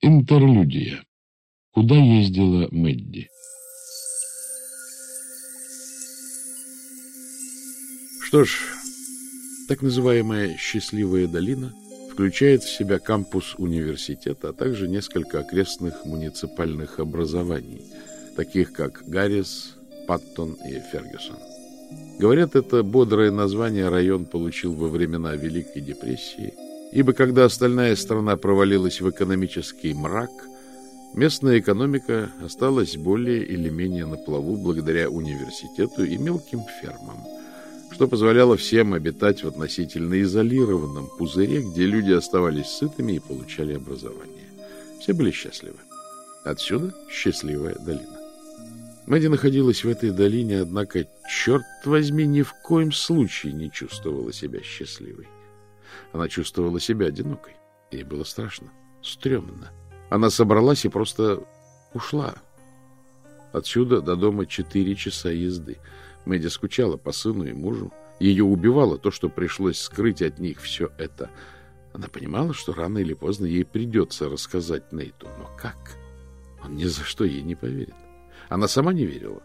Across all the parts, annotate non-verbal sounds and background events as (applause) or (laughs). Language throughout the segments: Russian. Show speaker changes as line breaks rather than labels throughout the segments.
Интерлюдия. Куда ездила Мэдди?
Что ж, так называемая «счастливая долина» включает в себя кампус университета, а также несколько окрестных муниципальных образований, таких как Гаррис, Паттон и Фергюсон. Говорят, это бодрое название район получил во времена Великой депрессии – ибо когда остальная страна провалилась в экономический мрак, местная экономика осталась более или менее на плаву благодаря университету и мелким фермам, что позволяло всем обитать в относительно изолированном пузыре, где люди оставались сытыми и получали образование. Все были счастливы. Отсюда счастливая долина. Мэдди находилась в этой долине, однако, черт возьми, ни в коем случае не чувствовала себя счастливой. Она чувствовала себя одинокой. Ей было страшно, стрёмно. Она собралась и просто ушла. Отсюда до дома четыре часа езды. Мэдди скучала по сыну и мужу. Ее убивало то, что пришлось скрыть от них все это. Она понимала, что рано или поздно ей придется рассказать Нейту. Но как? Он ни за что ей не поверит. Она сама не верила.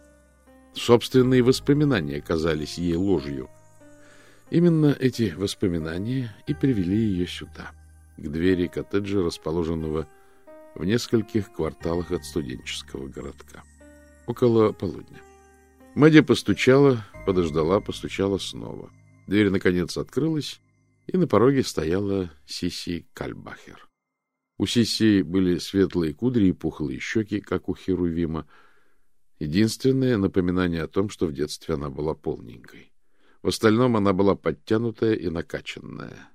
Собственные воспоминания казались ей ложью. Именно эти воспоминания и привели ее сюда, к двери коттеджа, расположенного в нескольких кварталах от студенческого городка. Около полудня. Мэдди постучала, подождала, постучала снова. Дверь, наконец, открылась, и на пороге стояла Сиси Кальбахер. У Сиси были светлые кудри и пухлые щеки, как у Херувима. Единственное напоминание о том, что в детстве она была полненькой. В остальном она была подтянутая и накачанная.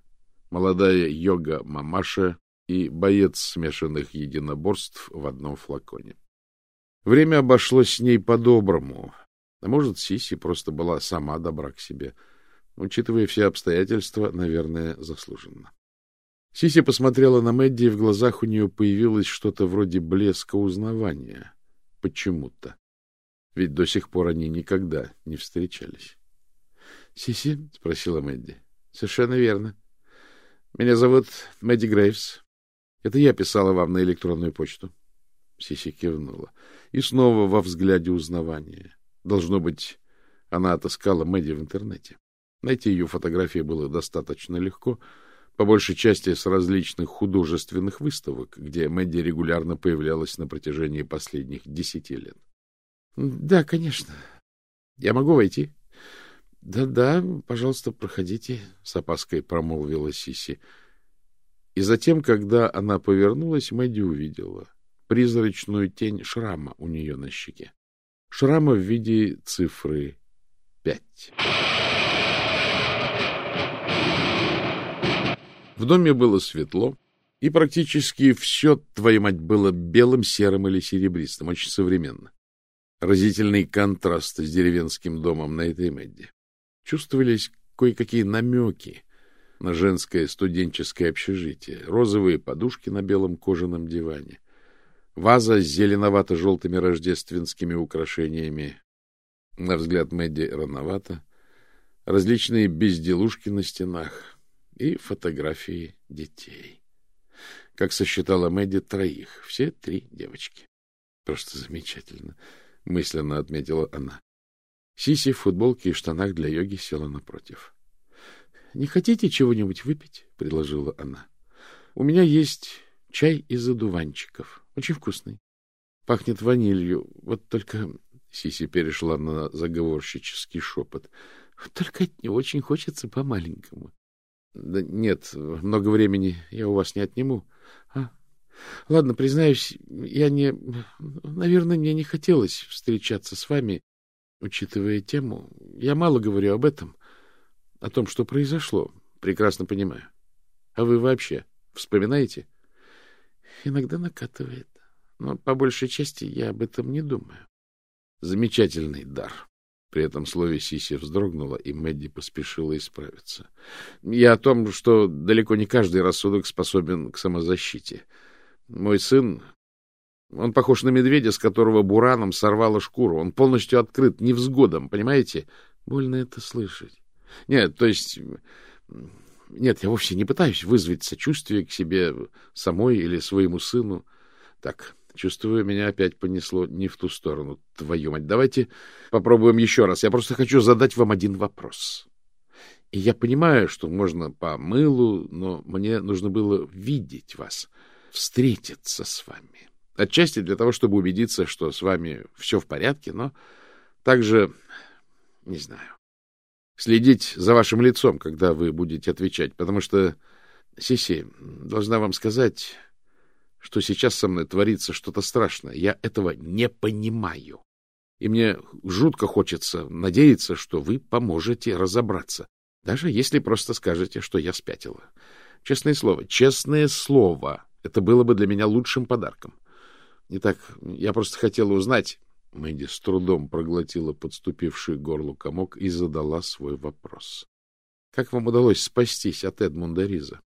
Молодая йога-мамаша и боец смешанных единоборств в одном флаконе. Время обошлось с ней по-доброму. А может, Сиси просто была сама добра к себе. Учитывая все обстоятельства, наверное, заслуженно. Сиси посмотрела на Мэдди, и в глазах у нее появилось что-то вроде блеска узнавания. Почему-то. Ведь до сих пор они никогда не встречались. Сиси? — спросила Мэдди. — Совершенно верно. Меня зовут Мэдди Грейвс. Это я писала вам на электронную почту. Сиси кивнула. И снова во взгляде узнавания. Должно быть, она отыскала Мэдди в интернете. Найти ее фотографии было достаточно легко, по большей части с различных художественных выставок, где Мэдди регулярно появлялась на протяжении последних десяти лет. — Да, конечно. Я могу войти? Да — Да-да, пожалуйста, проходите, — с опаской промолвила Сиси. И затем, когда она повернулась, Мэдди увидела призрачную тень шрама у нее на щеке. Шрама в виде цифры пять. В доме было светло, и практически все, твою мать, было белым, серым или серебристым, очень современно. Разительный контраст с деревенским домом на этой Мэдди чувствовались кое-какие намеки на женское студенческое общежитие, розовые подушки на белом кожаном диване, ваза с зеленовато-желтыми рождественскими украшениями, на взгляд Мэдди рановато, различные безделушки на стенах и фотографии детей. Как сосчитала Мэдди, троих, все три девочки. Просто замечательно, мысленно отметила она. Сиси в футболке и штанах для йоги села напротив. — Не хотите чего-нибудь выпить? — предложила она. — У меня есть чай из одуванчиков. Очень вкусный. Пахнет ванилью. Вот только... Сиси перешла на заговорщический шепот. — Только не очень хочется по-маленькому. — Да нет, много времени я у вас не отниму. А? Ладно, признаюсь, я не... Наверное, мне не хотелось встречаться с вами Учитывая тему, я мало говорю об этом, о том, что произошло. Прекрасно понимаю. А вы вообще вспоминаете? Иногда накатывает. Но по большей части я об этом не думаю. Замечательный дар. При этом слове Сиси вздрогнула, и Мэдди поспешила исправиться. Я о том, что далеко не каждый рассудок способен к самозащите. Мой сын он похож на медведя, с которого бураном сорвало шкуру. Он полностью открыт невзгодом, понимаете? Больно это слышать. Нет, то есть... Нет, я вовсе не пытаюсь вызвать сочувствие к себе самой или своему сыну. Так, чувствую, меня опять понесло не в ту сторону. Твою мать, давайте попробуем еще раз. Я просто хочу задать вам один вопрос. И я понимаю, что можно по мылу, но мне нужно было видеть вас, встретиться с вами. Отчасти для того, чтобы убедиться, что с вами все в порядке, но также, не знаю, следить за вашим лицом, когда вы будете отвечать, потому что, Сиси, должна вам сказать, что сейчас со мной творится что-то страшное. Я этого не понимаю. И мне жутко хочется надеяться, что вы поможете разобраться, даже если просто скажете, что я спятила. Честное слово, честное слово, это было бы для меня лучшим подарком. Итак, я просто хотела узнать... Мэдди с трудом проглотила подступивший горлу комок и задала свой вопрос. — Как вам удалось спастись от Эдмунда Риза?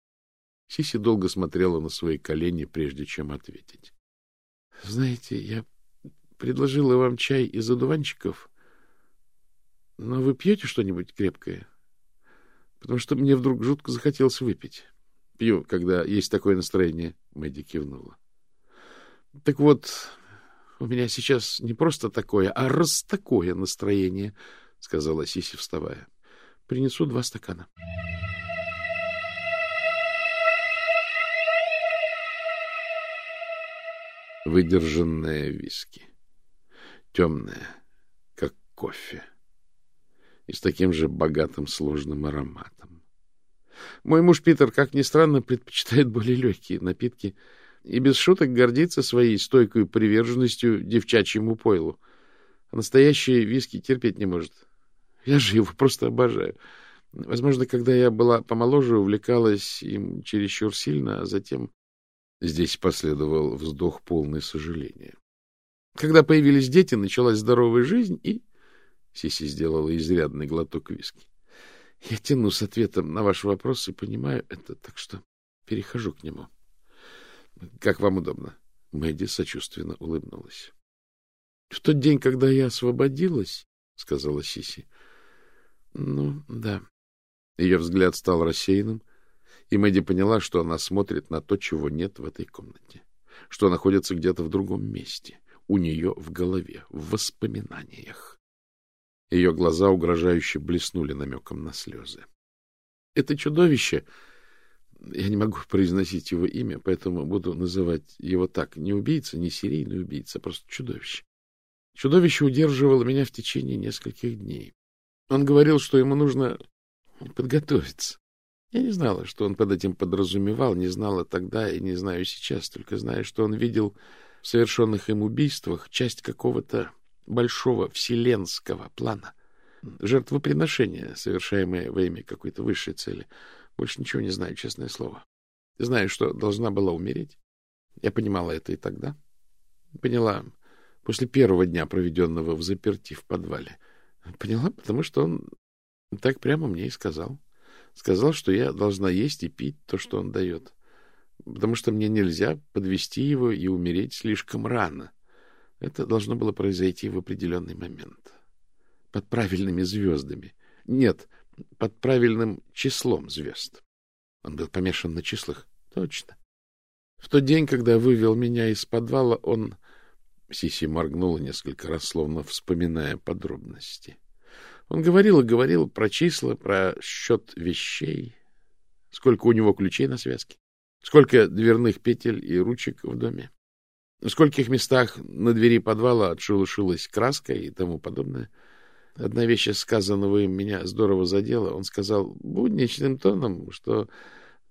Сиси долго смотрела на свои колени, прежде чем ответить. — Знаете, я предложила вам чай из одуванчиков, но вы пьете что-нибудь крепкое? Потому что мне вдруг жутко захотелось выпить. Пью, когда есть такое настроение, — Мэдди кивнула. — Так вот, у меня сейчас не просто такое, а раз такое настроение, — сказала Сиси, вставая. — Принесу два стакана. Выдержанная виски. Темная, как кофе. И с таким же богатым сложным ароматом. Мой муж Питер, как ни странно, предпочитает более легкие напитки — и без шуток гордится своей стойкой приверженностью девчачьему пойлу. А настоящие виски терпеть не может. Я же его просто обожаю. Возможно, когда я была помоложе, увлекалась им чересчур сильно, а затем... Здесь последовал вздох полный сожаления. Когда появились дети, началась здоровая жизнь, и... Сиси сделала изрядный глоток виски. Я тяну с ответом на ваш вопрос и понимаю это, так что перехожу к нему. — Как вам удобно. Мэдди сочувственно улыбнулась. — В тот день, когда я освободилась, — сказала Сиси. — Ну, да. Ее взгляд стал рассеянным, и Мэдди поняла, что она смотрит на то, чего нет в этой комнате, что находится где-то в другом месте, у нее в голове, в воспоминаниях. Ее глаза угрожающе блеснули намеком на слезы. — Это чудовище я не могу (laughs) произносить его имя, поэтому буду называть его так. Не убийца, не серийный убийца, а просто чудовище. Чудовище удерживало меня в течение нескольких дней. Он говорил, что ему нужно подготовиться. Я не знала, что он под этим подразумевал, не знала тогда и не знаю сейчас, только знаю, что он видел в совершенных им убийствах часть какого-то большого вселенского плана, жертвоприношения, совершаемое во имя какой-то высшей цели — больше ничего не знаю, честное слово. Знаю, что должна была умереть. Я понимала это и тогда. Поняла после первого дня, проведенного в заперти в подвале. Поняла, потому что он так прямо мне и сказал. Сказал, что я должна есть и пить то, что он дает. Потому что мне нельзя подвести его и умереть слишком рано. Это должно было произойти в определенный момент. Под правильными звездами. Нет, — под правильным числом звезд. Он был помешан на числах. Точно. В тот день, когда вывел меня из подвала, он... Сиси моргнула несколько раз, словно вспоминая подробности. Он говорил и говорил про числа, про счет вещей, сколько у него ключей на связке, сколько дверных петель и ручек в доме, в скольких местах на двери подвала отшелушилась краска и тому подобное — Одна вещь из сказанного им меня здорово задела. Он сказал будничным тоном, что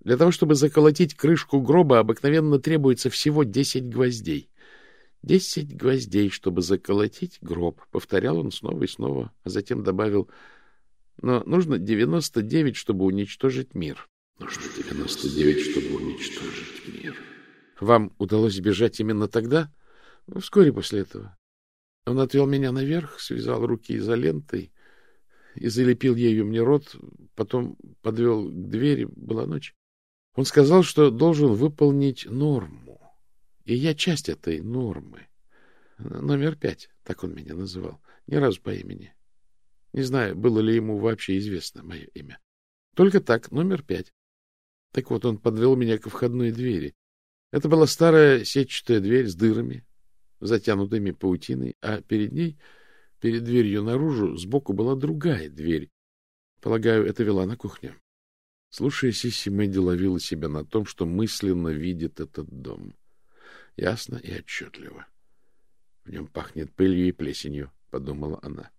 для того, чтобы заколотить крышку гроба, обыкновенно требуется всего десять гвоздей. Десять гвоздей, чтобы заколотить гроб, — повторял он снова и снова, а затем добавил, но нужно девяносто девять, чтобы уничтожить мир. Нужно девяносто девять, чтобы уничтожить мир. Вам удалось сбежать именно тогда? Ну, вскоре после этого. Он отвел меня наверх, связал руки изолентой и залепил ею мне рот, потом подвел к двери, была ночь. Он сказал, что должен выполнить норму, и я часть этой нормы. Номер пять, так он меня называл, ни разу по имени. Не знаю, было ли ему вообще известно мое имя. Только так, номер пять. Так вот, он подвел меня ко входной двери. Это была старая сетчатая дверь с дырами, затянутыми паутиной, а перед ней, перед дверью наружу, сбоку была другая дверь. Полагаю, это вела на кухню. Слушая Сисси, Мэдди ловила себя на том, что мысленно видит этот дом. Ясно и отчетливо. В нем пахнет пылью и плесенью, — подумала она.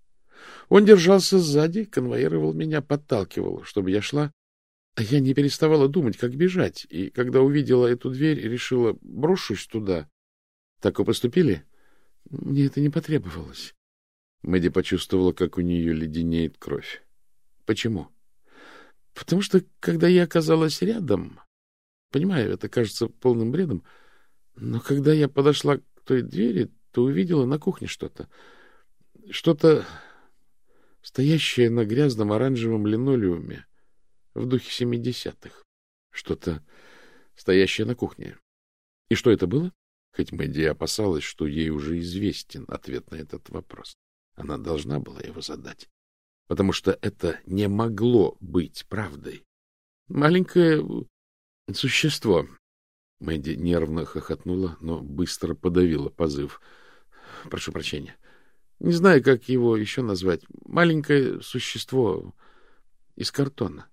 Он держался сзади, конвоировал меня, подталкивал, чтобы я шла. А я не переставала думать, как бежать, и когда увидела эту дверь, решила, брошусь туда. Так и поступили? Мне это не потребовалось. Мэдди почувствовала, как у нее леденеет кровь. Почему? Потому что, когда я оказалась рядом, понимаю, это кажется полным бредом, но когда я подошла к той двери, то увидела на кухне что-то. Что-то, стоящее на грязном оранжевом линолеуме в духе семидесятых. Что-то, стоящее на кухне. И что это было? Хоть Мэдди опасалась, что ей уже известен ответ на этот вопрос. Она должна была его задать потому что это не могло быть правдой. Маленькое существо. Мэдди нервно хохотнула, но быстро подавила позыв. Прошу прощения. Не знаю, как его еще назвать. Маленькое существо из картона.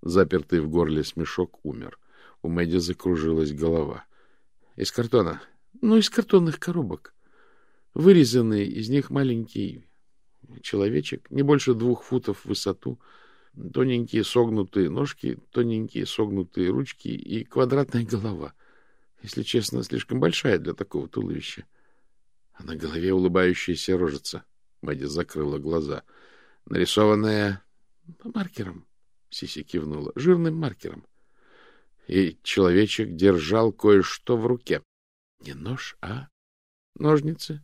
Запертый в горле смешок умер. У Мэдди закружилась голова. Из картона. Ну, из картонных коробок. Вырезанный из них маленький человечек, не больше двух футов в высоту, тоненькие согнутые ножки, тоненькие согнутые ручки и квадратная голова. Если честно, слишком большая для такого туловища. А на голове улыбающаяся рожица. Мэдди закрыла глаза. Нарисованная маркером, Сиси кивнула, жирным маркером. И человечек держал кое-что в руке. Не нож, а ножницы.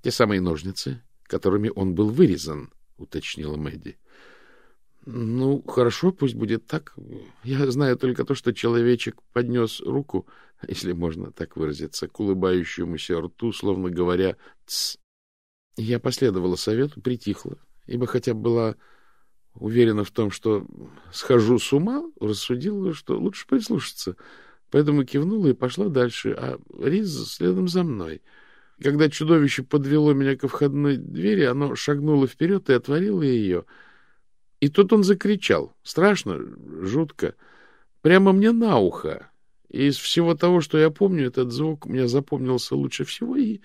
Те самые ножницы, которыми он был вырезан, — уточнила Мэдди. — Ну, хорошо, пусть будет так. Я знаю только то, что человечек поднес руку, если можно так выразиться, к улыбающемуся рту, словно говоря «тсс». Я последовала совету, притихла, ибо хотя была уверена в том, что схожу с ума, рассудила, что лучше прислушаться. Поэтому кивнула и пошла дальше, а Риз следом за мной — когда чудовище подвело меня ко входной двери, оно шагнуло вперед и отворило ее. И тут он закричал. Страшно, жутко. Прямо мне на ухо. И из всего того, что я помню, этот звук мне запомнился лучше всего. И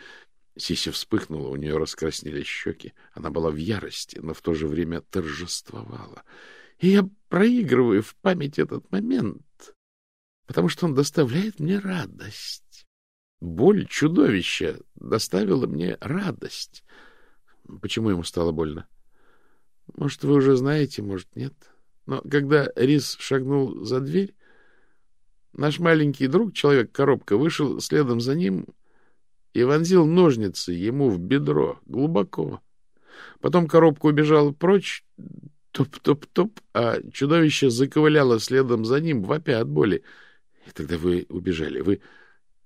Сися вспыхнула, у нее раскраснелись щеки. Она была в ярости, но в то же время торжествовала. И я проигрываю в память этот момент, потому что он доставляет мне радость. Боль чудовища доставила мне радость. Почему ему стало больно? Может, вы уже знаете, может, нет. Но когда Рис шагнул за дверь, наш маленький друг, человек-коробка, вышел следом за ним и вонзил ножницы ему в бедро глубоко. Потом коробка убежала прочь, топ-топ-топ, а чудовище заковыляло следом за ним, вопя от боли. И тогда вы убежали. Вы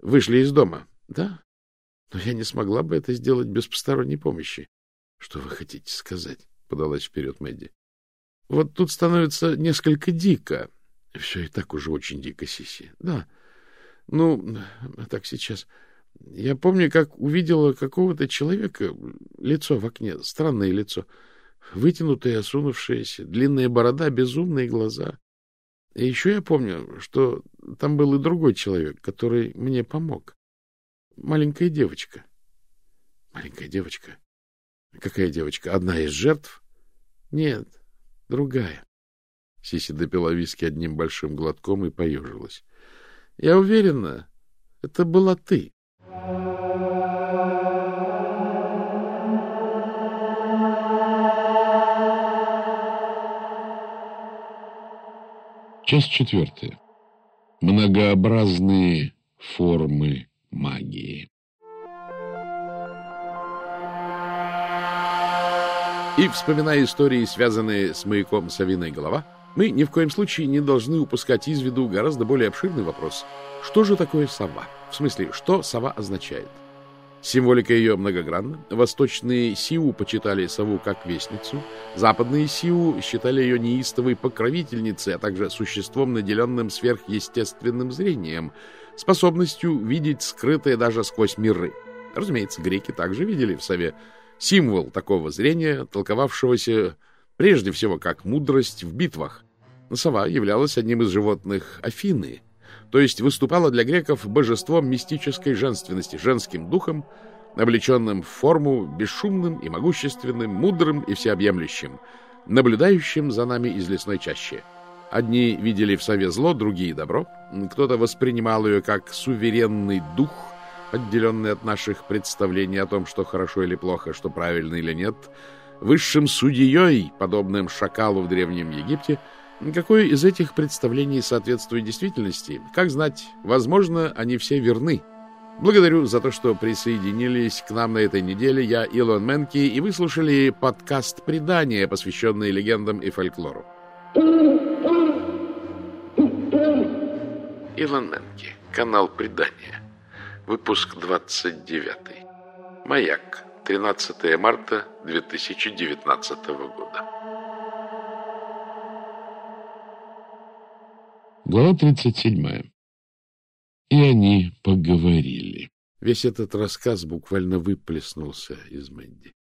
Вышли из дома. Да. Но я не смогла бы это сделать без посторонней помощи. Что вы хотите сказать? Подалась вперед Мэдди. Вот тут становится несколько дико. Все и так уже очень дико, Сиси. Да. Ну, так сейчас. Я помню, как увидела какого-то человека, лицо в окне, странное лицо, вытянутое, осунувшееся, длинная борода, безумные глаза. И еще я помню, что там был и другой человек, который мне помог. Маленькая девочка. Маленькая девочка. Какая девочка? Одна из жертв? Нет, другая. Сиси допила виски одним большим глотком и поежилась. Я уверена, это была ты.
Часть четвертая. Многообразные формы магии.
И, вспоминая истории, связанные с маяком «Совиная голова», мы ни в коем случае не должны упускать из виду гораздо более обширный вопрос. Что же такое сова? В смысле, что сова означает? Символика ее многогранна. Восточные Сиу почитали сову как вестницу, западные Сиу считали ее неистовой покровительницей, а также существом, наделенным сверхъестественным зрением, способностью видеть скрытое даже сквозь миры. Разумеется, греки также видели в сове символ такого зрения, толковавшегося прежде всего как мудрость в битвах. Сова являлась одним из животных Афины — то есть выступала для греков божеством мистической женственности, женским духом, облеченным в форму, бесшумным и могущественным, мудрым и всеобъемлющим, наблюдающим за нами из лесной чащи. Одни видели в сове зло, другие — добро. Кто-то воспринимал ее как суверенный дух, отделенный от наших представлений о том, что хорошо или плохо, что правильно или нет, высшим судьей, подобным шакалу в Древнем Египте — Какое из этих представлений соответствует действительности? Как знать, возможно, они все верны. Благодарю за то, что присоединились к нам на этой неделе. Я Илон Менки, и вы слушали подкаст «Предания», посвященный легендам и фольклору. Илон Менки, канал «Предания», выпуск 29. Маяк, 13 марта 2019 года.
Глава 37. И они поговорили.
Весь этот рассказ буквально выплеснулся из Мэнди.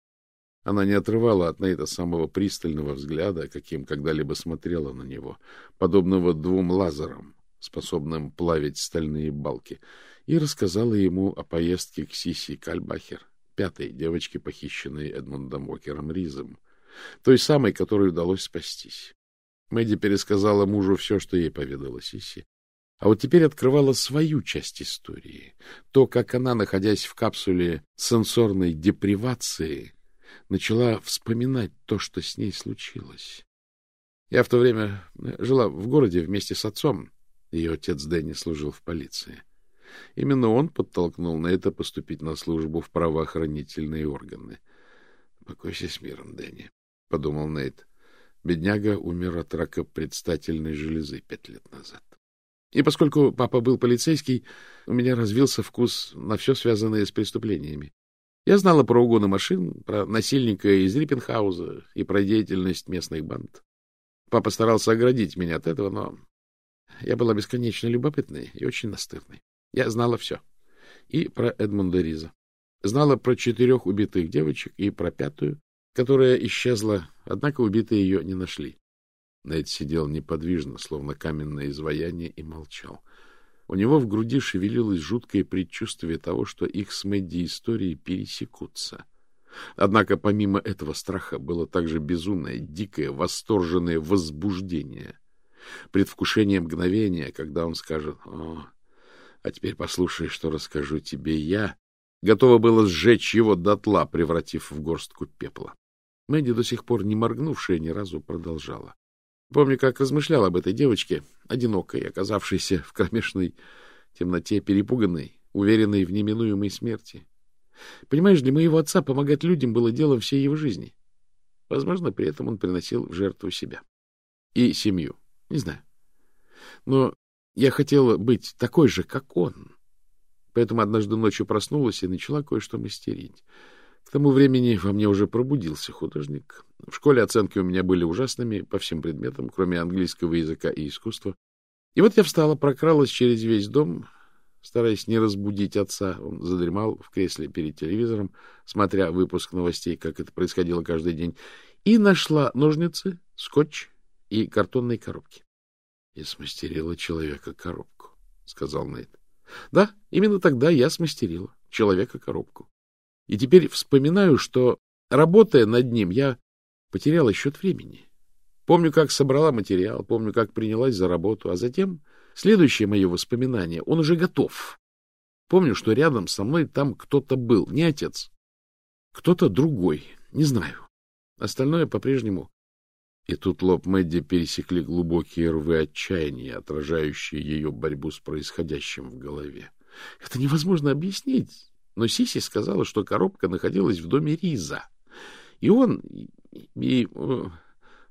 Она не отрывала от Нейта самого пристального взгляда, каким когда-либо смотрела на него, подобного двум лазерам, способным плавить стальные балки, и рассказала ему о поездке к Сиси Кальбахер, пятой девочке, похищенной Эдмундом Уокером Ризом, той самой, которой удалось спастись. Мэдди пересказала мужу все, что ей поведала Сиси. А вот теперь открывала свою часть истории. То, как она, находясь в капсуле сенсорной депривации, начала вспоминать то, что с ней случилось. Я в то время жила в городе вместе с отцом. Ее отец Дэнни служил в полиции. Именно он подтолкнул на это поступить на службу в правоохранительные органы. — Покойся с миром, Дэнни, — подумал Нейт. Бедняга умер от рака предстательной железы пять лет назад. И поскольку папа был полицейский, у меня развился вкус на все связанное с преступлениями. Я знала про угоны машин, про насильника из Риппенхауза и про деятельность местных банд. Папа старался оградить меня от этого, но я была бесконечно любопытной и очень настырной. Я знала все. И про Эдмунда Риза. Знала про четырех убитых девочек и про пятую, которая исчезла, однако убитые ее не нашли. Нед сидел неподвижно, словно каменное изваяние, и молчал. У него в груди шевелилось жуткое предчувствие того, что их с Мэдди истории пересекутся. Однако помимо этого страха было также безумное, дикое, восторженное возбуждение. Предвкушение мгновения, когда он скажет «О, а теперь послушай, что расскажу тебе я», готово было сжечь его дотла, превратив в горстку пепла. Мэдди, до сих пор не моргнувшая ни разу, продолжала. Помню, как размышлял об этой девочке, одинокой, оказавшейся в кромешной темноте, перепуганной, уверенной в неминуемой смерти. Понимаешь, для моего отца помогать людям было делом всей его жизни. Возможно, при этом он приносил в жертву себя. И семью. Не знаю. Но я хотела быть такой же, как он. Поэтому однажды ночью проснулась и начала кое-что мастерить. К тому времени во мне уже пробудился художник. В школе оценки у меня были ужасными по всем предметам, кроме английского языка и искусства. И вот я встала, прокралась через весь дом, стараясь не разбудить отца. Он задремал в кресле перед телевизором, смотря выпуск новостей, как это происходило каждый день, и нашла ножницы, скотч и картонные коробки. — Я смастерила человека-коробку, — сказал Нейт. — Да, именно тогда я смастерила человека-коробку. И теперь вспоминаю, что, работая над ним, я потеряла счет времени. Помню, как собрала материал, помню, как принялась за работу, а затем следующее мое воспоминание, он уже готов. Помню, что рядом со мной там кто-то был, не отец, кто-то другой, не знаю. Остальное по-прежнему. И тут лоб Мэдди пересекли глубокие рвы отчаяния, отражающие ее борьбу с происходящим в голове. Это невозможно объяснить. Но Сиси сказала, что коробка находилась в доме Риза. И он... И... Э,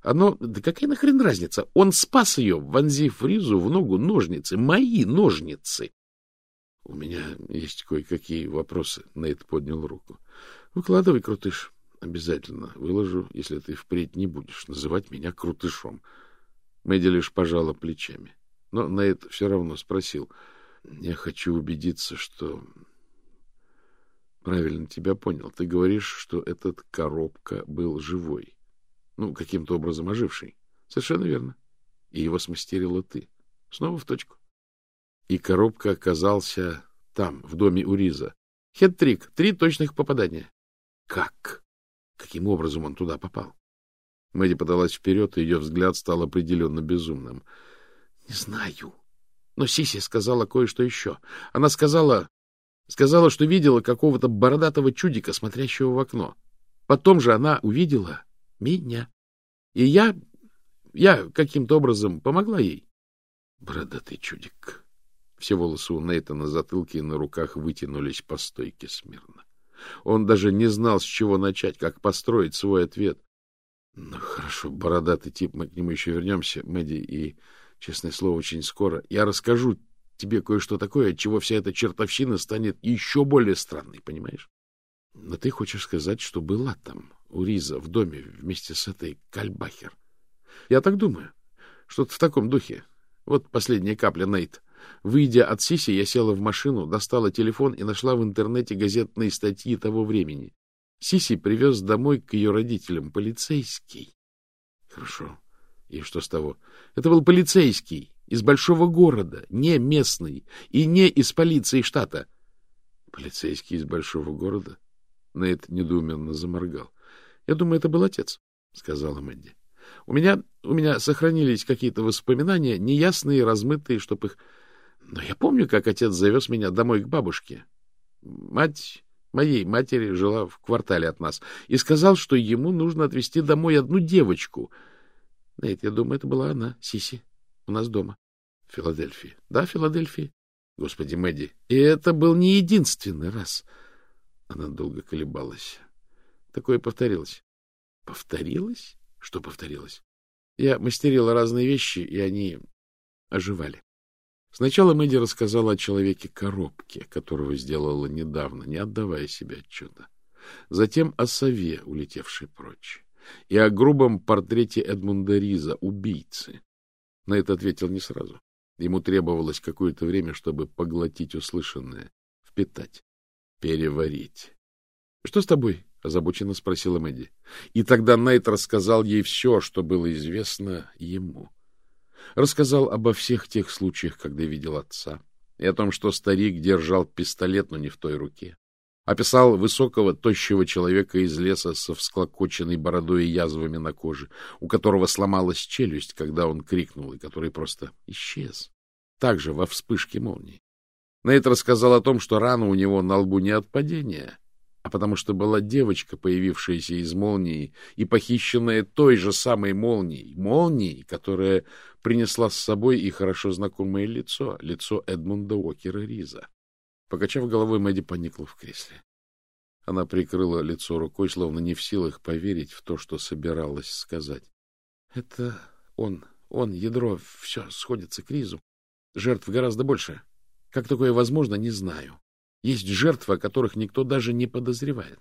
оно... Да какая нахрен разница? Он спас ее, вонзив Ризу в ногу ножницы. Мои ножницы. У меня есть кое-какие вопросы. Нейт поднял руку. Выкладывай, крутыш. Обязательно выложу, если ты впредь не будешь называть меня крутышом. Мэдди лишь пожала плечами. Но Нейт все равно спросил. Я хочу убедиться, что правильно тебя понял. Ты говоришь, что этот коробка был живой. Ну, каким-то образом оживший. Совершенно верно. И его смастерила ты. Снова в точку. И коробка оказался там, в доме у Риза. Хет-трик. Три точных попадания. Как? Каким образом он туда попал? Мэдди подалась вперед, и ее взгляд стал определенно безумным. — Не знаю. Но Сиси сказала кое-что еще. Она сказала... Сказала, что видела какого-то бородатого чудика, смотрящего в окно. Потом же она увидела меня. И я... Я каким-то образом помогла ей. Бородатый чудик. Все волосы у Нейта на затылке и на руках вытянулись по стойке смирно. Он даже не знал, с чего начать, как построить свой ответ. Ну, хорошо, бородатый тип, мы к нему еще вернемся, Мэдди, и, честное слово, очень скоро. Я расскажу тебе кое-что такое, от чего вся эта чертовщина станет еще более странной, понимаешь? Но ты хочешь сказать, что была там, у Риза, в доме, вместе с этой Кальбахер? Я так думаю. Что-то в таком духе. Вот последняя капля, Нейт. Выйдя от Сиси, я села в машину, достала телефон и нашла в интернете газетные статьи того времени. Сиси привез домой к ее родителям полицейский. Хорошо. И что с того? Это был полицейский из большого города, не местный и не из полиции штата. Полицейский из большого города? Нейт недоуменно заморгал. — Я думаю, это был отец, — сказала Мэнди. — У меня, у меня сохранились какие-то воспоминания, неясные, размытые, чтоб их но я помню, как отец завез меня домой к бабушке. Мать моей матери жила в квартале от нас и сказал, что ему нужно отвезти домой одну девочку. Нет, я думаю, это была она, Сиси, у нас дома. В Филадельфии. Да, в Филадельфии. Господи, Мэдди. И это был не единственный раз. Она долго колебалась. Такое повторилось. Повторилось? Что повторилось? Я мастерила разные вещи, и они оживали. Сначала Мэдди рассказала о человеке-коробке, которого сделала недавно, не отдавая себе отчета. Затем о сове, улетевшей прочь, и о грубом портрете Эдмунда Риза, убийцы. На это ответил не сразу. Ему требовалось какое-то время, чтобы поглотить услышанное, впитать, переварить. — Что с тобой? — озабоченно спросила Мэдди. И тогда Найт рассказал ей все, что было известно ему. — Рассказал обо всех тех случаях, когда видел отца, и о том, что старик держал пистолет, но не в той руке. Описал высокого, тощего человека из леса со всклокоченной бородой и язвами на коже, у которого сломалась челюсть, когда он крикнул, и который просто исчез. Также во вспышке молнии. Нейт рассказал о том, что рана у него на лбу не от падения, а потому что была девочка, появившаяся из молнии и похищенная той же самой молнией, молнией, которая принесла с собой и хорошо знакомое лицо, лицо Эдмунда Уокера Риза. Покачав головой, Мэдди поникла в кресле. Она прикрыла лицо рукой, словно не в силах поверить в то, что собиралась сказать. — Это он, он, ядро, все сходится к Ризу. Жертв гораздо больше. Как такое возможно, не знаю. Есть жертвы, о которых никто даже не подозревает.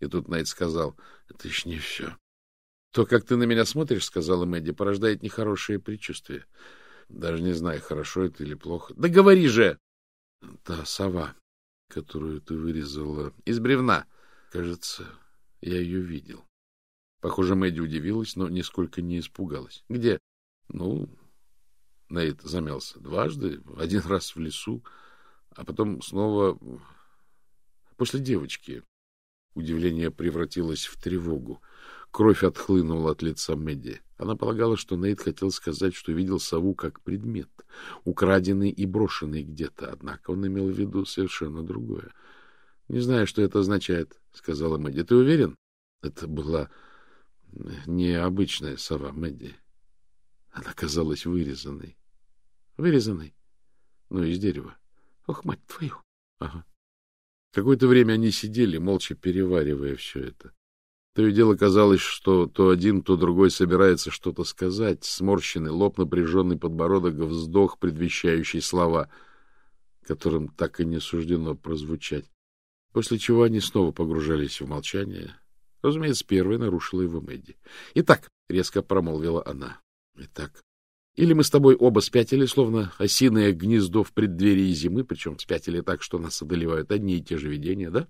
И тут Найт сказал, — это еще не все. — То, как ты на меня смотришь, — сказала Мэдди, — порождает нехорошее предчувствие. Даже не знаю, хорошо это или плохо. — Да говори же! — Та сова, которую ты вырезала из бревна. Кажется, я ее видел. Похоже, Мэдди удивилась, но нисколько не испугалась. — Где? — Ну, Нейт замялся. Дважды, один (laughs) раз в лесу, а потом снова после девочки. Удивление превратилось в тревогу. Кровь отхлынула от лица Мэдди. Она полагала, что Нейт хотел сказать, что видел сову как предмет, украденный и брошенный где-то, однако он имел в виду совершенно другое. — Не знаю, что это означает, — сказала Мэдди. — Ты уверен? Это была необычная сова Мэдди. Она казалась вырезанной. Вырезанной, но из дерева. Ох, мать твою! Ага. Какое-то время они сидели, молча переваривая все это. То и дело казалось, что то один, то другой собирается что-то сказать. Сморщенный лоб, напряженный подбородок, вздох, предвещающий слова. которым так и не суждено прозвучать, после чего они снова погружались в молчание. Разумеется, первой нарушила его Мэдди. — Итак, — резко промолвила она, — итак, или мы с тобой оба спятили, словно осиное гнездо в преддверии зимы, причем спятили так, что нас одолевают одни и те же видения, да?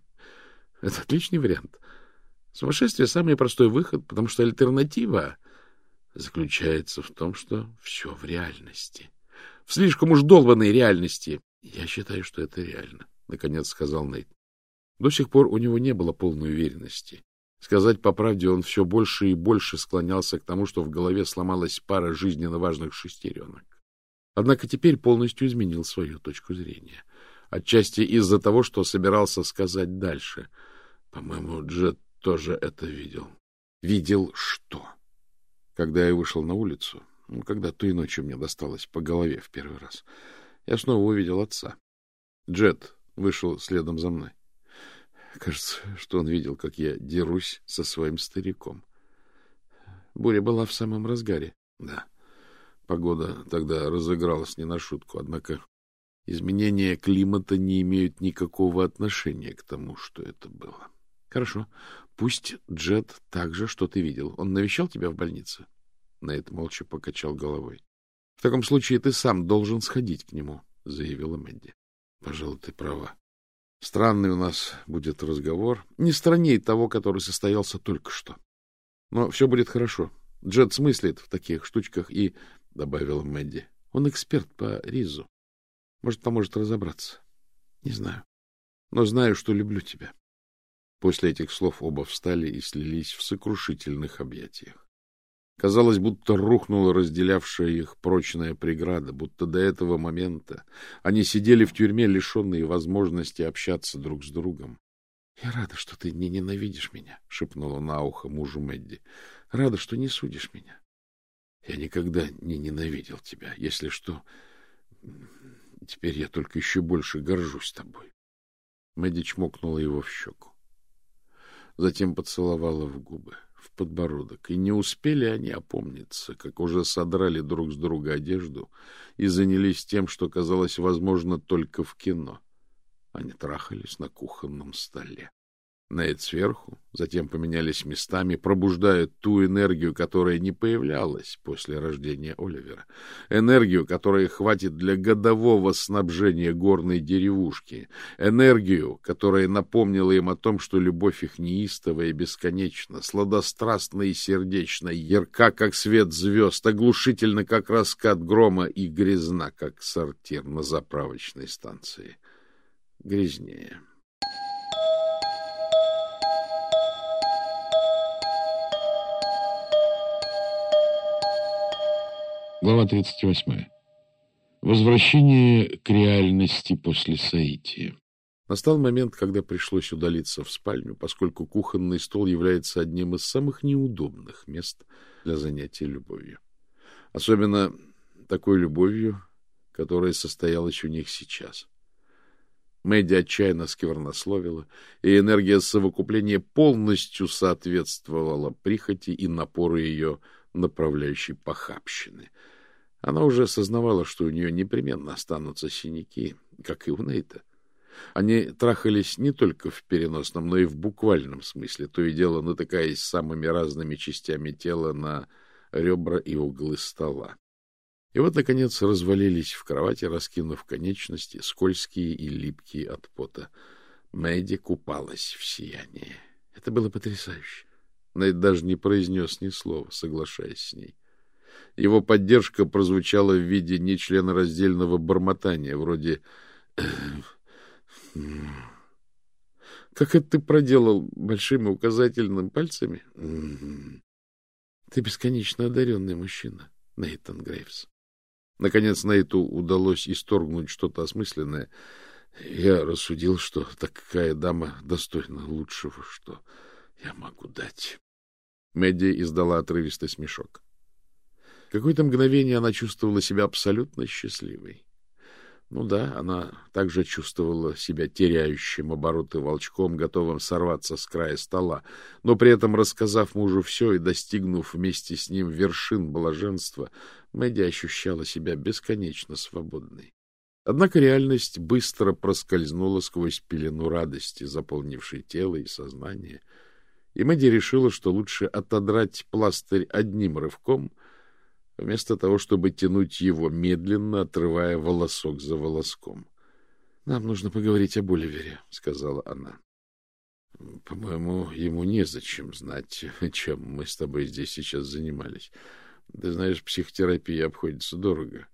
Это отличный вариант. Сумасшествие — самый простой выход, потому что альтернатива заключается в том, что все в реальности. В слишком уж долбанной реальности. Я считаю, что это реально, — наконец сказал Нейт. До сих пор у него не было полной уверенности. Сказать по правде, он все больше и больше склонялся к тому, что в голове сломалась пара жизненно важных шестеренок. Однако теперь полностью изменил свою точку зрения. Отчасти из-за того, что собирался сказать дальше. По-моему, Джет тоже это видел. Видел что? Когда я вышел на улицу, ну, когда той ночью мне досталось по голове в первый раз, я снова увидел отца. Джет вышел следом за мной. Кажется, что он видел, как я дерусь со своим стариком. Буря была в самом разгаре. Да, погода тогда разыгралась не на шутку, однако изменения климата не имеют никакого отношения к тому, что это было. Хорошо, пусть Джет также что ты видел. Он навещал тебя в больнице? Нейт молча покачал головой. — В таком случае ты сам должен сходить к нему, — заявила Мэдди. — Пожалуй, ты права. Странный у нас будет разговор, не страннее того, который состоялся только что. Но все будет хорошо. Джет смыслит в таких штучках и, — добавила Мэдди, — он эксперт по Ризу. Может, поможет разобраться. Не знаю. Но знаю, что люблю тебя. После этих слов оба встали и слились в сокрушительных объятиях. Казалось, будто рухнула разделявшая их прочная преграда, будто до этого момента они сидели в тюрьме, лишенные возможности общаться друг с другом. — Я рада, что ты не ненавидишь меня, — шепнула на ухо мужу Мэдди. — Рада, что не судишь меня. Я никогда не ненавидел тебя. Если что, теперь я только еще больше горжусь тобой. Мэдди чмокнула его в щеку. Затем поцеловала в губы в подбородок, и не успели они опомниться, как уже содрали друг с друга одежду и занялись тем, что казалось возможно только в кино. Они трахались на кухонном столе. Нейт сверху, затем поменялись местами, пробуждая ту энергию, которая не появлялась после рождения Оливера. Энергию, которая хватит для годового снабжения горной деревушки. Энергию, которая напомнила им о том, что любовь их неистовая и бесконечна, сладострастна и сердечна, ярка, как свет звезд, оглушительно, как раскат грома, и грязна, как сортир на заправочной станции. Грязнее.
Глава 38. Возвращение к реальности после соития.
Настал момент, когда пришлось удалиться в спальню, поскольку кухонный стол является одним из самых неудобных мест для занятия любовью. Особенно такой любовью, которая состоялась у них сейчас. Мэдди отчаянно сквернословила, и энергия совокупления полностью соответствовала прихоти и напору ее направляющей похабщины — она уже осознавала, что у нее непременно останутся синяки, как и у Нейта. Они трахались не только в переносном, но и в буквальном смысле, то и дело натыкаясь самыми разными частями тела на ребра и углы стола. И вот, наконец, развалились в кровати, раскинув конечности, скользкие и липкие от пота. Мэдди купалась в сиянии. Это было потрясающе. Нейт даже не произнес ни слова, соглашаясь с ней. Его поддержка прозвучала в виде нечленораздельного бормотания, вроде «Как это ты проделал большим и указательным пальцами?» «Ты бесконечно одаренный мужчина, Нейтан Грейвс». Наконец Нейту удалось исторгнуть что-то осмысленное. Я рассудил, что такая дама достойна лучшего, что я могу дать. Мэдди издала отрывистый смешок. Какое-то мгновение она чувствовала себя абсолютно счастливой. Ну да, она также чувствовала себя теряющим обороты волчком, готовым сорваться с края стола, но при этом, рассказав мужу все и достигнув вместе с ним вершин блаженства, Мэдди ощущала себя бесконечно свободной. Однако реальность быстро проскользнула сквозь пелену радости, заполнившей тело и сознание, и Мэдди решила, что лучше отодрать пластырь одним рывком, вместо того, чтобы тянуть его медленно, отрывая волосок за волоском. — Нам нужно поговорить об Оливере, — сказала она. — По-моему, ему незачем знать, чем мы с тобой здесь сейчас занимались. Ты знаешь, психотерапия обходится дорого.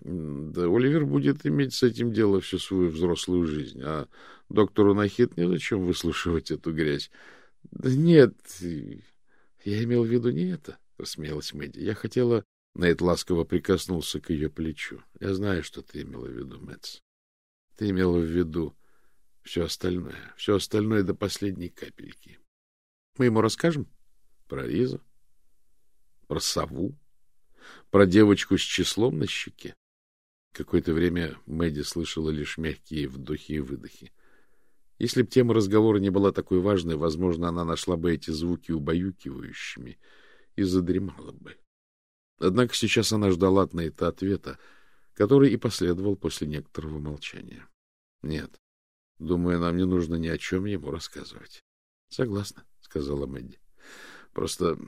Да, Оливер будет иметь с этим дело всю свою взрослую жизнь, а доктору Нахит незачем выслушивать эту грязь. — Да нет, я имел в виду не это, — рассмеялась Мэдди. — Я хотела... Нейт ласково прикоснулся к ее плечу. — Я знаю, что ты имела в виду, Мэтс. Ты имела в виду все остальное, все остальное до последней капельки. Мы ему расскажем про Ризу, про сову, про девочку с числом на щеке. Какое-то время Мэдди слышала лишь мягкие вдохи и выдохи. Если б тема разговора не была такой важной, возможно, она нашла бы эти звуки убаюкивающими и задремала бы. Однако сейчас она ждала от Нейта ответа, который и последовал после некоторого молчания. — Нет, думаю, нам не нужно ни о чем ему рассказывать. — Согласна, — сказала Мэдди. — Просто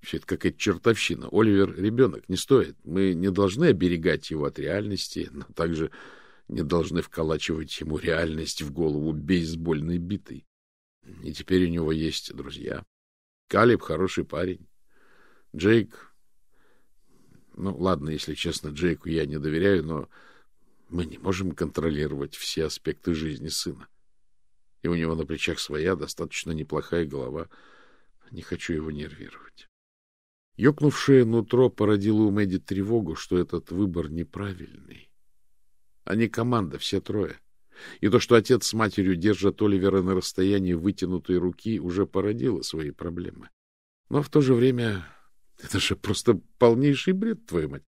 все это какая-то чертовщина. Оливер — ребенок, не стоит. Мы не должны оберегать его от реальности, но также не должны вколачивать ему реальность в голову бейсбольной битой. И теперь у него есть друзья. Калиб — хороший парень. Джейк... Ну, ладно, если честно, Джейку я не доверяю, но мы не можем контролировать все аспекты жизни сына. И у него на плечах своя достаточно неплохая голова. Не хочу его нервировать. Ёкнувшее нутро породило у Мэдди тревогу, что этот выбор неправильный. Они команда, все трое. И то, что отец с матерью держат Оливера на расстоянии вытянутой руки, уже породило свои проблемы. Но в то же время это же просто полнейший бред, твою мать.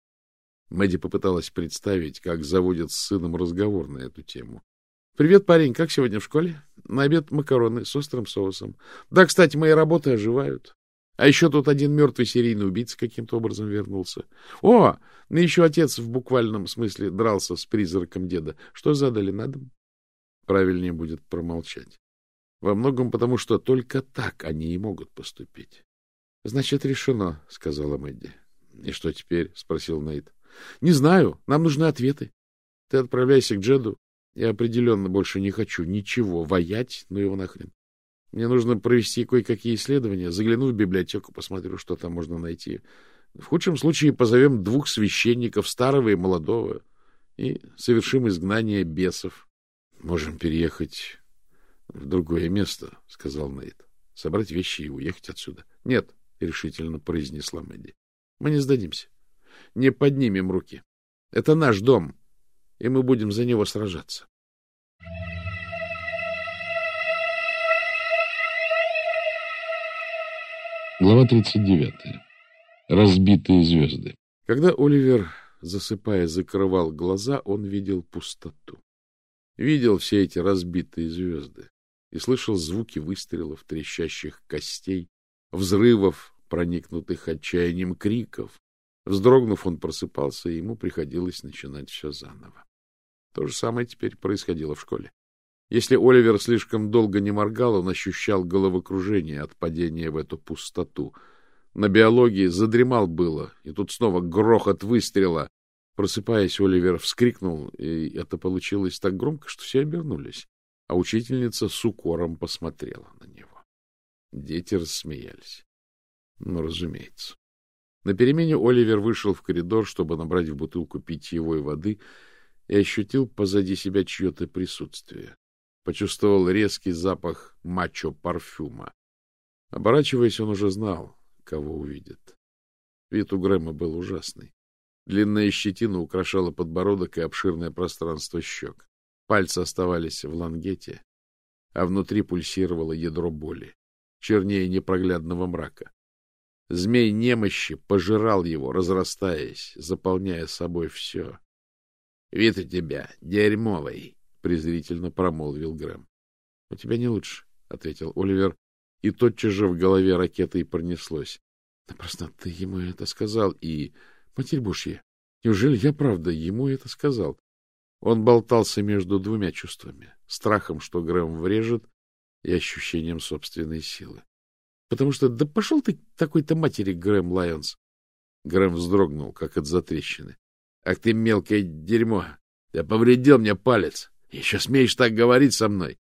Мэдди попыталась представить, как заводят с сыном разговор на эту тему. — Привет, парень, как сегодня в школе? На обед макароны с острым соусом. Да, кстати, мои работы оживают. А еще тут один мертвый серийный убийца каким-то образом вернулся. О, ну еще отец в буквальном смысле дрался с призраком деда. Что задали на дом? Правильнее будет промолчать. Во многом потому, что только так они и могут поступить. — Значит, решено, — сказала Мэдди. — И что теперь? — спросил Нейт. — Не знаю. Нам нужны ответы. Ты отправляйся к Джеду. Я определенно больше не хочу ничего воять, ну его нахрен. Мне нужно провести кое-какие исследования, загляну в библиотеку, посмотрю, что там можно найти. В худшем случае позовем двух священников, старого и молодого, и совершим изгнание бесов. — Можем переехать в другое место, — сказал Нейт. — Собрать вещи и уехать отсюда. — Нет, — решительно произнесла Мэдди. — Мы не сдадимся. Не поднимем руки. Это наш дом, и мы будем за него сражаться.
Глава 39. Разбитые звезды.
Когда Оливер, засыпая, закрывал глаза, он видел пустоту. Видел все эти разбитые звезды и слышал звуки выстрелов, трещащих костей, взрывов, проникнутых отчаянием криков. Вздрогнув, он просыпался, и ему приходилось начинать все заново. То же самое теперь происходило в школе. Если Оливер слишком долго не моргал, он ощущал головокружение от падения в эту пустоту. На биологии задремал было, и тут снова грохот выстрела. Просыпаясь, Оливер вскрикнул, и это получилось так громко, что все обернулись, а учительница с укором посмотрела на него. Дети рассмеялись. Ну, разумеется. На перемене Оливер вышел в коридор, чтобы набрать в бутылку питьевой воды, и ощутил позади себя чье-то присутствие почувствовал резкий запах мачо-парфюма. Оборачиваясь, он уже знал, кого увидит. Вид у Грэма был ужасный. Длинная щетина украшала подбородок и обширное пространство щек. Пальцы оставались в лангете, а внутри пульсировало ядро боли, чернее непроглядного мрака. Змей немощи пожирал его, разрастаясь, заполняя собой все. — Вид у тебя дерьмовый, презрительно промолвил Грэм. — У тебя не лучше, — ответил Оливер, и тотчас же в голове ракетой пронеслось. — Да просто ты ему это сказал, и... Матерь Божья, Неужели я правда ему это сказал? Он болтался между двумя чувствами — страхом, что Грэм врежет, и ощущением собственной силы. Потому что, да пошел ты такой-то матери, Грэм Лайонс. Грэм вздрогнул, как от затрещины. — Ах ты мелкое дерьмо! Ты повредил мне палец! Еще смеешь так говорить со мной!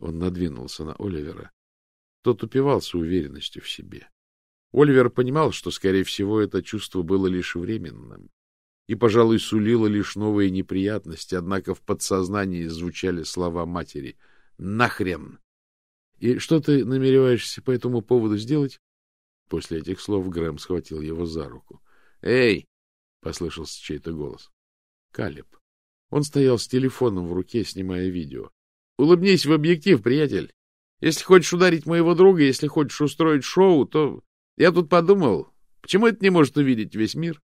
Он надвинулся на Оливера. Тот упивался уверенностью в себе. Оливер понимал, что, скорее всего, это чувство было лишь временным и, пожалуй, сулило лишь новые неприятности, однако в подсознании звучали слова матери «Нахрен!» И что ты намереваешься по этому поводу сделать? После этих слов Грэм схватил его за руку. «Эй!» — послышался чей-то голос. Калиб. Он стоял с телефоном в руке, снимая видео. «Улыбнись в объектив, приятель. Если хочешь ударить моего друга, если хочешь устроить шоу, то... Я тут подумал, почему это не может увидеть весь мир?»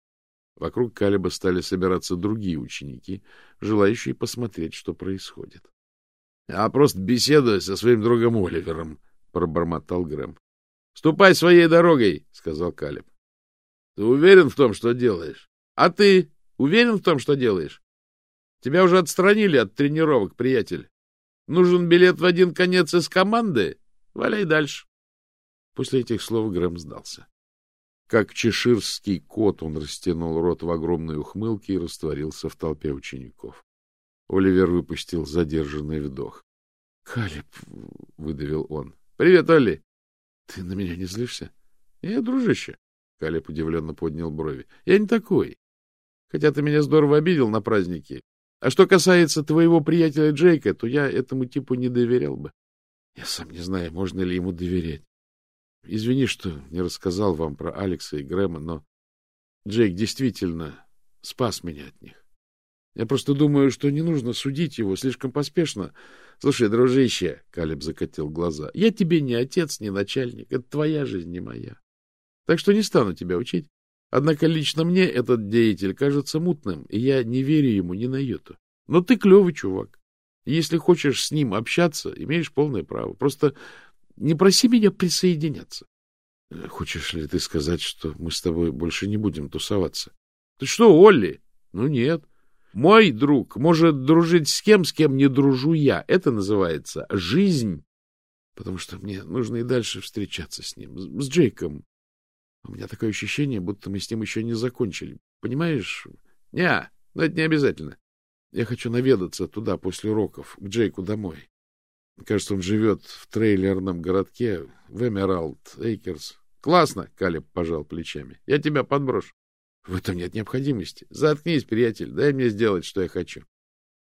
Вокруг Калиба стали собираться другие ученики, желающие посмотреть, что происходит. — А просто беседую со своим другом Оливером, — пробормотал Грэм. — Ступай своей дорогой, — сказал Калиб. — Ты уверен в том, что делаешь? А ты уверен в том, что делаешь? Тебя уже отстранили от тренировок, приятель. Нужен билет в один конец из команды? Валяй дальше. После этих слов Грэм сдался. Как чеширский кот он растянул рот в огромной ухмылке и растворился в толпе учеников. Оливер выпустил задержанный вдох. — Калиб, — выдавил он. — Привет, Олли. — Ты на меня не злишься? — Я, дружище. Калиб удивленно поднял брови. — Я не такой. Хотя ты меня здорово обидел на празднике. А что касается твоего приятеля Джейка, то я этому типу не доверял бы. Я сам не знаю, можно ли ему доверять. Извини, что не рассказал вам про Алекса и Грэма, но Джейк действительно спас меня от них. Я просто думаю, что не нужно судить его слишком поспешно. Слушай, дружище, — Калеб закатил глаза, — я тебе не отец, не начальник. Это твоя жизнь, не моя. Так что не стану тебя учить. Однако лично мне этот деятель кажется мутным, и я не верю ему ни на йоту. Но ты клевый чувак. если хочешь с ним общаться, имеешь полное право. Просто не проси меня присоединяться. Хочешь ли ты сказать, что мы с тобой больше не будем тусоваться? Ты что, Олли? Ну нет. Мой друг может дружить с кем, с кем не дружу я. Это называется жизнь. Потому что мне нужно и дальше встречаться с ним, с Джейком. У меня такое ощущение, будто мы с ним еще не закончили. Понимаешь? Не, но это не обязательно. Я хочу наведаться туда после уроков, к Джейку домой. Кажется, он живет в трейлерном городке в Эмералд Эйкерс. Классно, Калеб пожал плечами. Я тебя подброшу. В этом нет необходимости. Заткнись, приятель, дай мне сделать, что я хочу.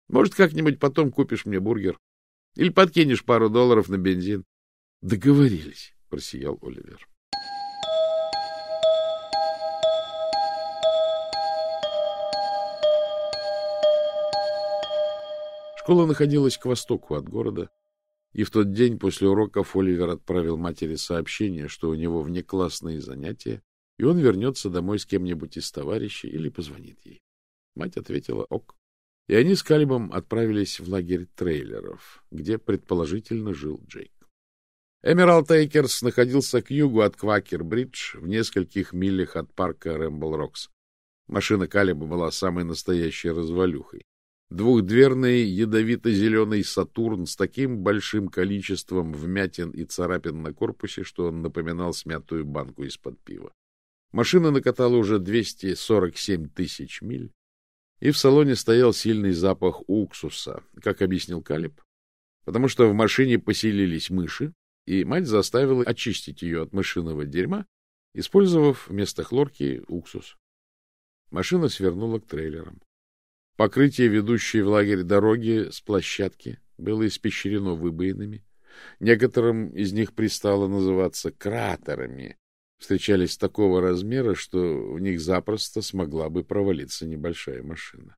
Может, как-нибудь потом купишь мне бургер. Или подкинешь пару долларов на бензин. Договорились, просиял Оливер. Школа находилась к востоку от города, и в тот день после уроков Оливер отправил матери сообщение, что у него внеклассные занятия, и он вернется домой с кем-нибудь из товарищей или позвонит ей. Мать ответила «ок». И они с Калибом отправились в лагерь трейлеров, где, предположительно, жил Джейк. Эмералд Эйкерс находился к югу от Квакер-Бридж, в нескольких милях от парка Рэмбл-Рокс. Машина Калиба была самой настоящей развалюхой. Двухдверный ядовито-зеленый «Сатурн» с таким большим количеством вмятин и царапин на корпусе, что он напоминал смятую банку из-под пива. Машина накатала уже 247 тысяч миль, и в салоне стоял сильный запах уксуса, как объяснил Калиб, потому что в машине поселились мыши, и мать заставила очистить ее от мышиного дерьма, использовав вместо хлорки уксус. Машина свернула к трейлерам. Покрытие, ведущее в лагерь дороги с площадки, было испещрено выбоинами. Некоторым из них пристало называться кратерами. Встречались такого размера, что в них запросто смогла бы провалиться небольшая машина.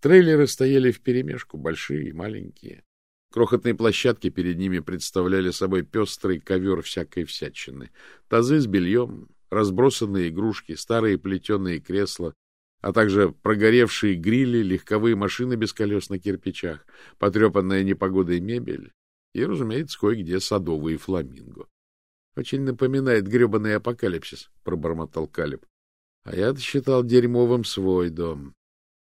Трейлеры стояли вперемешку, большие и маленькие. Крохотные площадки перед ними представляли собой пестрый ковер всякой всячины. Тазы с бельем, разбросанные игрушки, старые плетеные кресла, а также прогоревшие грили, легковые машины без колес на кирпичах, потрепанная непогодой мебель и, разумеется, кое-где садовые фламинго. — Очень напоминает гребаный апокалипсис, — пробормотал Калиб. — А я-то считал дерьмовым свой дом.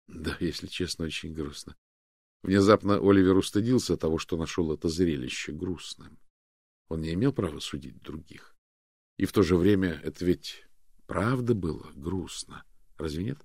Да, если честно, очень грустно. Внезапно Оливер устыдился того, что нашел это зрелище грустным. Он не имел права судить других. И в то же время это ведь правда было грустно. Разве нет?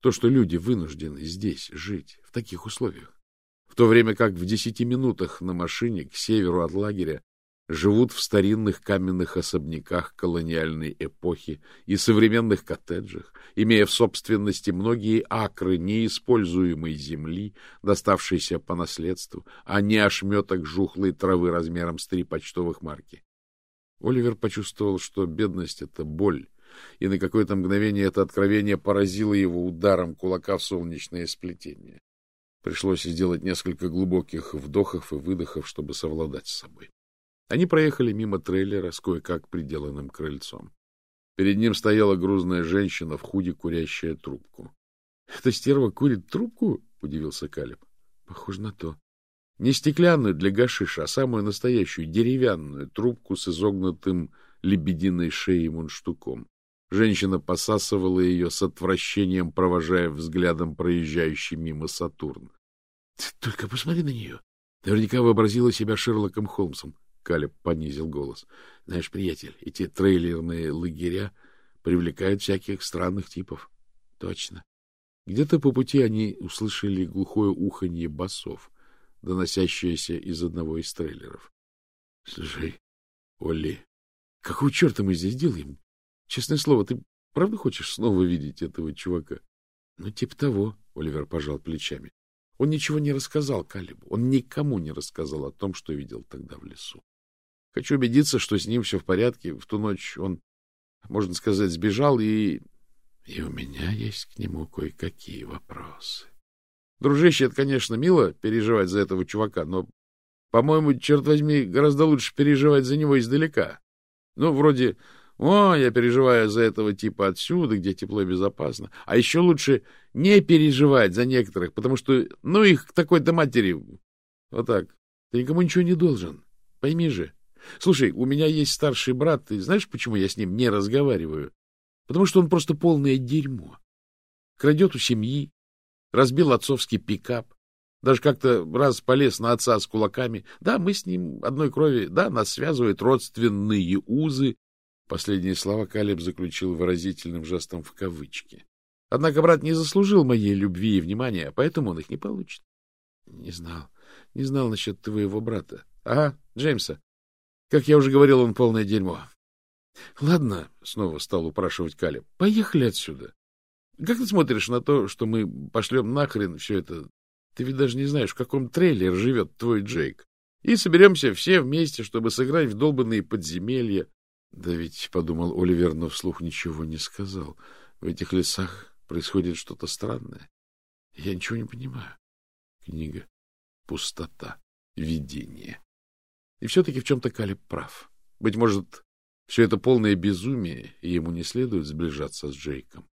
То, что люди вынуждены здесь жить, в таких условиях. В то время как в десяти минутах на машине к северу от лагеря живут в старинных каменных особняках колониальной эпохи и современных коттеджах, имея в собственности многие акры неиспользуемой земли, доставшейся по наследству, а не ошметок жухлой травы размером с три почтовых марки. Оливер почувствовал, что бедность — это боль, и на какое-то мгновение это откровение поразило его ударом кулака в солнечное сплетение. Пришлось сделать несколько глубоких вдохов и выдохов, чтобы совладать с собой. Они проехали мимо трейлера с кое-как приделанным крыльцом. Перед ним стояла грузная женщина в худе, курящая трубку. — Эта стерва курит трубку? — удивился Калиб. — Похоже на то. Не стеклянную для гашиша, а самую настоящую, деревянную трубку с изогнутым лебединой шеей мундштуком. Женщина посасывала ее с отвращением, провожая взглядом проезжающий мимо Сатурн. — Ты только посмотри на нее. Наверняка вообразила себя Шерлоком Холмсом. Калеб понизил голос. — Знаешь, приятель, эти трейлерные лагеря привлекают всяких странных типов. — Точно. Где-то по пути они услышали глухое уханье басов, доносящееся из одного из трейлеров. — Слушай, Олли, какого черта мы здесь делаем? Честное слово, ты правда хочешь снова видеть этого чувака? — Ну, типа того, — Оливер пожал плечами. Он ничего не рассказал Калибу. Он никому не рассказал о том, что видел тогда в лесу. Хочу убедиться, что с ним все в порядке. В ту ночь он, можно сказать, сбежал, и... И у меня есть к нему кое-какие вопросы. Дружище, это, конечно, мило переживать за этого чувака, но, по-моему, черт возьми, гораздо лучше переживать за него издалека. Ну, вроде, о, я переживаю за этого типа отсюда, где тепло и безопасно. А еще лучше не переживать за некоторых, потому что, ну, их к такой-то матери. Вот так. Ты никому ничего не должен. Пойми же. Слушай, у меня есть старший брат, ты знаешь, почему я с ним не разговариваю? Потому что он просто полное дерьмо. Крадет у семьи, разбил отцовский пикап, даже как-то раз полез на отца с кулаками. Да, мы с ним одной крови, да, нас связывают родственные узы. Последние слова Калеб заключил выразительным жестом в кавычки. Однако брат не заслужил моей любви и внимания, поэтому он их не получит. Не знал, не знал насчет твоего брата. Ага, Джеймса. Как я уже говорил, он полное дерьмо. — Ладно, — снова стал упрашивать Калеб, — поехали отсюда. Как ты смотришь на то, что мы пошлем нахрен все это? Ты ведь даже не знаешь, в каком трейлере живет твой Джейк. И соберемся все вместе, чтобы сыграть в долбанные подземелья. Да ведь, — подумал Оливер, но вслух ничего не сказал. В этих лесах происходит что-то странное. Я ничего не понимаю. Книга. Пустота. Видение. И все-таки в чем-то Калиб прав. Быть может, все это полное безумие, и ему не следует сближаться с Джейком.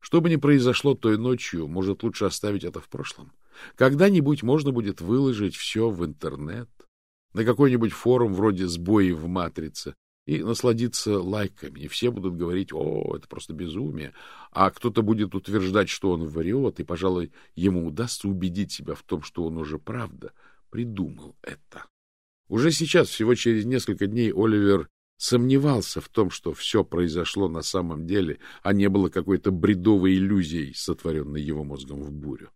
Что бы ни произошло той ночью, может, лучше оставить это в прошлом. Когда-нибудь можно будет выложить все в интернет, на какой-нибудь форум вроде «Сбои в матрице», и насладиться лайками, и все будут говорить, о, это просто безумие, а кто-то будет утверждать, что он врет, и, пожалуй, ему удастся убедить себя в том, что он уже правда придумал это. Уже сейчас, всего через несколько дней, Оливер сомневался в том, что все произошло на самом деле, а не было какой-то бредовой иллюзией, сотворенной его мозгом в бурю.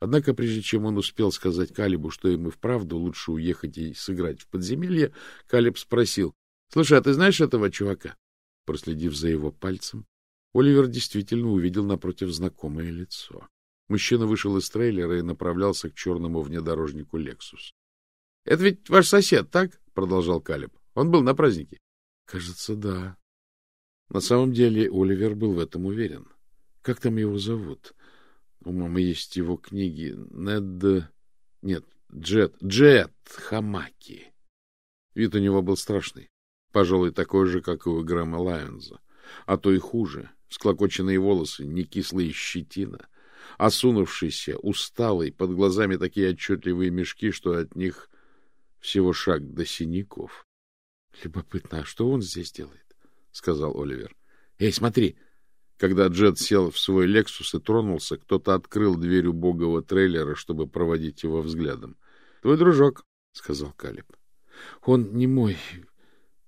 Однако, прежде чем он успел сказать Калибу, что ему вправду лучше уехать и сыграть в подземелье, Калиб спросил, — Слушай, а ты знаешь этого чувака? Проследив за его пальцем, Оливер действительно увидел напротив знакомое лицо. Мужчина вышел из трейлера и направлялся к черному внедорожнику «Лексус». — Это ведь ваш сосед, так? — продолжал Калиб. — Он был на празднике. — Кажется, да. На самом деле Оливер был в этом уверен. Как там его зовут? У мамы есть его книги. Нед... Нет, Джет. Джет Хамаки. Вид у него был страшный. Пожалуй, такой же, как и у Грэма Лайонза. А то и хуже. Склокоченные волосы, не кислая щетина. Осунувшийся, усталый, под глазами такие отчетливые мешки, что от них всего шаг до синяков. — Любопытно, а что он здесь делает? — сказал Оливер. — Эй, смотри! Когда Джет сел в свой «Лексус» и тронулся, кто-то открыл дверь убогого трейлера, чтобы проводить его взглядом. — Твой дружок, — сказал Калиб. — Он не мой.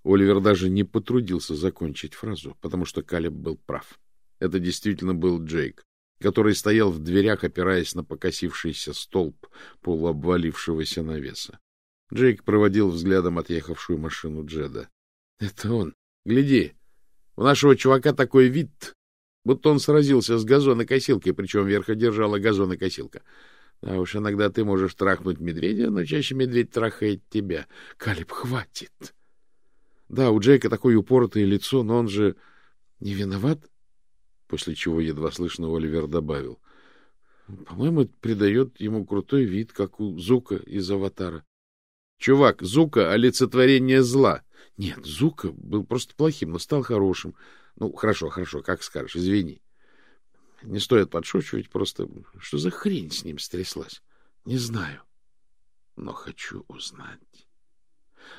Оливер даже не потрудился закончить фразу, потому что Калиб был прав. Это действительно был Джейк, который стоял в дверях, опираясь на покосившийся столб полуобвалившегося навеса. Джейк проводил взглядом отъехавшую машину Джеда. — Это он. Гляди, у нашего чувака такой вид, будто он сразился с газонокосилкой, причем верха держала газонокосилка. А уж иногда ты можешь трахнуть медведя, но чаще медведь трахает тебя. Калиб, хватит. Да, у Джейка такое упоротое лицо, но он же не виноват. После чего едва слышно Оливер добавил. По-моему, это придает ему крутой вид, как у Зука из «Аватара». Чувак, Зука — олицетворение зла. Нет, Зука был просто плохим, но стал хорошим. Ну, хорошо, хорошо, как скажешь, извини. Не стоит подшучивать, просто что за хрень с ним стряслась? Не знаю, но хочу узнать.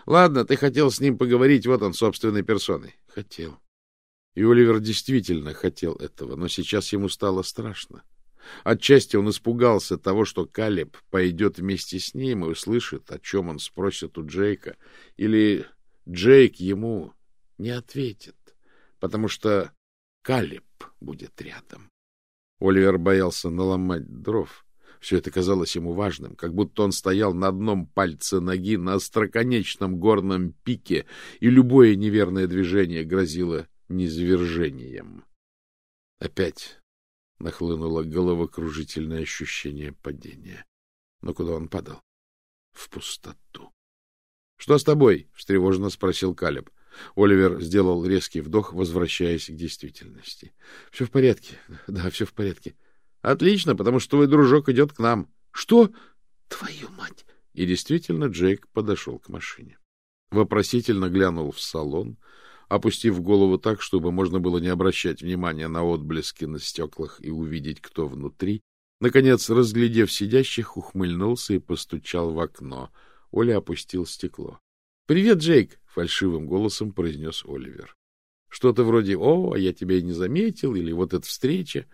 Ладно, ты хотел с ним поговорить, вот он, собственной персоной. Хотел. И Оливер действительно хотел этого, но сейчас ему стало страшно. Отчасти он испугался того, что Калеб пойдет вместе с ним и услышит, о чем он спросит у Джейка, или Джейк ему не ответит, потому что Калеб будет рядом. Оливер боялся наломать дров. Все это казалось ему важным, как будто он стоял на одном пальце ноги на остроконечном горном пике, и любое неверное движение грозило низвержением. Опять нахлынуло головокружительное ощущение падения. Но куда он падал? В пустоту. — Что с тобой? — встревоженно спросил Калеб. Оливер сделал резкий вдох, возвращаясь к действительности. — Все в порядке. Да, все в порядке. — Отлично, потому что твой дружок идет к нам. — Что? Твою мать! И действительно Джейк подошел к машине. Вопросительно глянул в салон, опустив голову так, чтобы можно было не обращать внимания на отблески на стеклах и увидеть, кто внутри. Наконец, разглядев сидящих, ухмыльнулся и постучал в окно. Оля опустил стекло. — Привет, Джейк! — фальшивым голосом произнес Оливер. Что-то вроде «О, а я тебя и не заметил» или «Вот эта встреча».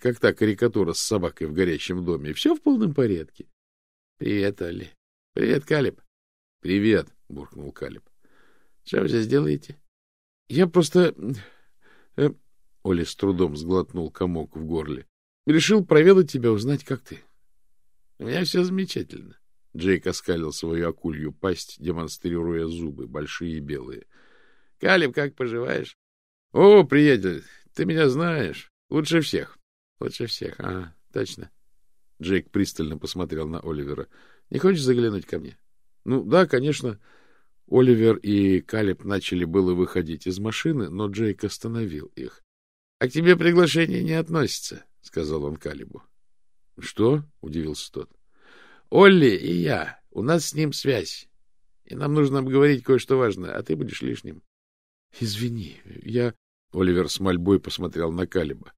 Как та карикатура с собакой в горящем доме. Все в полном порядке. — Привет, Оли. — Привет, Калиб. — Привет, — буркнул Калиб. — Что вы здесь делаете? — Я просто... Э, Оля с трудом сглотнул комок в горле. — Решил проведать тебя, узнать, как ты. — У меня все замечательно. Джейк оскалил свою акулью пасть, демонстрируя зубы, большие и белые. — Калиб, как поживаешь? — О, приятель, ты меня знаешь. Лучше всех. — Лучше всех, ага, точно. Джейк пристально посмотрел на Оливера. — Не хочешь заглянуть ко мне? — Ну, да, конечно. — Оливер и Калеб начали было выходить из машины, но Джейк остановил их. — А к тебе приглашение не относится, — сказал он Калибу. — Что? — удивился тот. — Олли и я. У нас с ним связь. И нам нужно обговорить кое-что важное, а ты будешь лишним. — Извини, я... Оливер с мольбой посмотрел на Калиба. —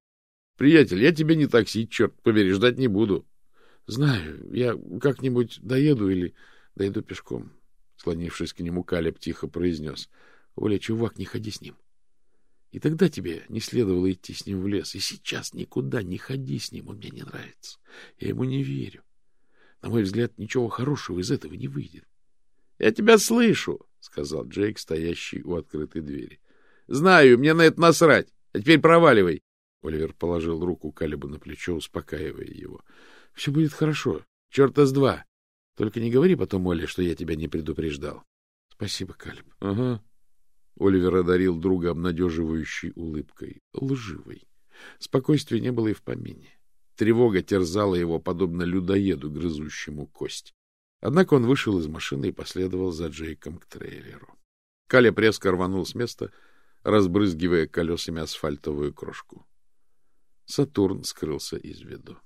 Приятель, я тебе не такси, черт побери, ждать не буду. — Знаю, я как-нибудь доеду или доеду пешком. Склонившись к нему, Калеб тихо произнес. — Оля, чувак, не ходи с ним. И тогда тебе не следовало идти с ним в лес. И сейчас никуда не ходи с ним, он мне не нравится. Я ему не верю. На мой взгляд, ничего хорошего из этого не выйдет. — Я тебя слышу, — сказал Джейк, стоящий у открытой двери. — Знаю, мне на это насрать. А теперь проваливай. Оливер положил руку Калибу на плечо, успокаивая его. — Все будет хорошо. Черта с два. Только не говори потом, Оле, что я тебя не предупреждал. — Спасибо, Калиб. — Ага. Оливер одарил друга обнадеживающей улыбкой. Лживой. Спокойствия не было и в помине. Тревога терзала его, подобно людоеду, грызущему кость. Однако он вышел из машины и последовал за Джейком к трейлеру. Калеб резко рванул с места, разбрызгивая колесами асфальтовую крошку. Сатурн скрылся из виду.